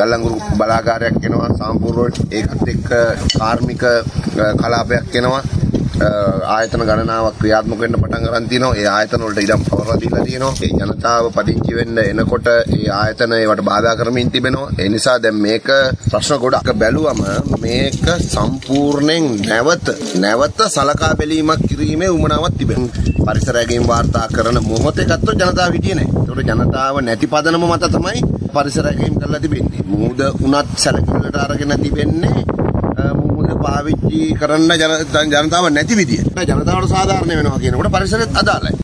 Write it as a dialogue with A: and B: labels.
A: ගල්ලංගුරු බලාගාරයක් එනවා. සම්පූර්ණ ඒකත් එක්ක කාර්මික කලාපයක් එනවා. ආයතන ගණනාවක් ක්‍රියාත්මක වෙන්න පටන් ගන්න තියෙනවා. ඒ ආයතන වලට ඉඩම් පවරලා දීලා තියෙනවා. ඒ ජනතාව පදිංචි වෙන්න එනකොට ඒ ආයතන ඒවට බාධා කරමින් තිබෙනවා. ඒ නිසා දැන් මේක ප්‍රශ්න ගොඩක් බැලුවම මේක සම්පූර්ණයෙන් නැවත නැවත සලකා බැලීමක් කිරීමේ උවමනාවක් තිබෙනවා. පරිසරයෙන් වාර්තා කරන මොහොතේ ගත්තොත් ජනතාව හිටියේ නැහැ. ඒකට ජනතාව නැති පදනම මත තමයි පරිසරයෙන් කරලා තිබෙන්නේ. මූද උනත් සැලකිල්ලට අරගෙන තිබෙන්නේ මුහුද පාවිච්චි කරන්න ජනතාව නැති විදිය. ජනතාවට සාධාරණ වෙනවා කියනකොට පරිසරෙත් අදාළයි.